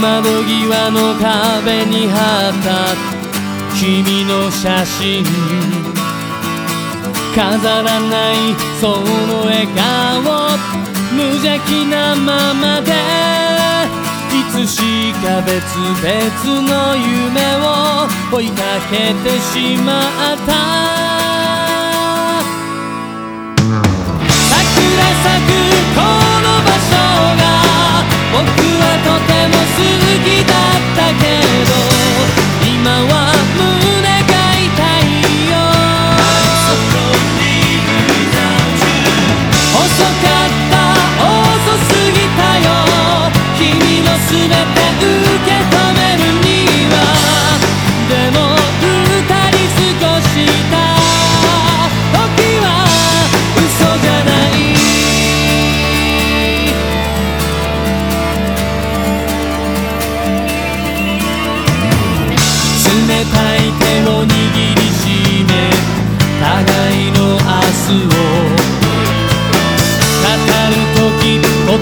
窓際の壁に貼った君の写真飾らないその笑顔無邪気なままでいつしか別々の夢を追いかけてしまった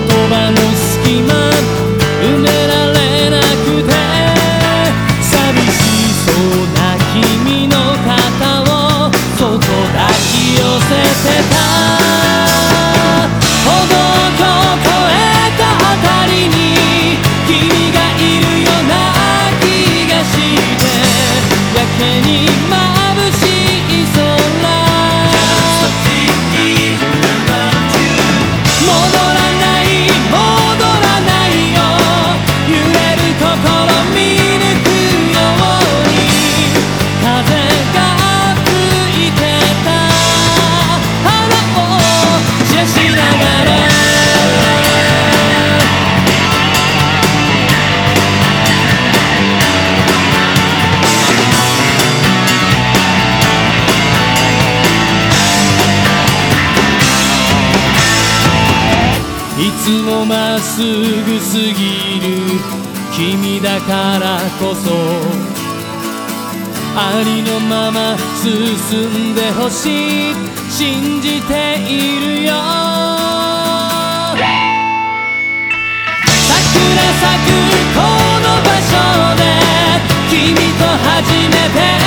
葉の隙間埋められなくて寂しそうな君の肩をそと抱き寄せてた。歩道橋越えたありに君がいるような気がしてやけにいつもまっすぐすぎる君だからこそありのまま進んでほしい。信じているよ。桜咲くこの場所で君と初めて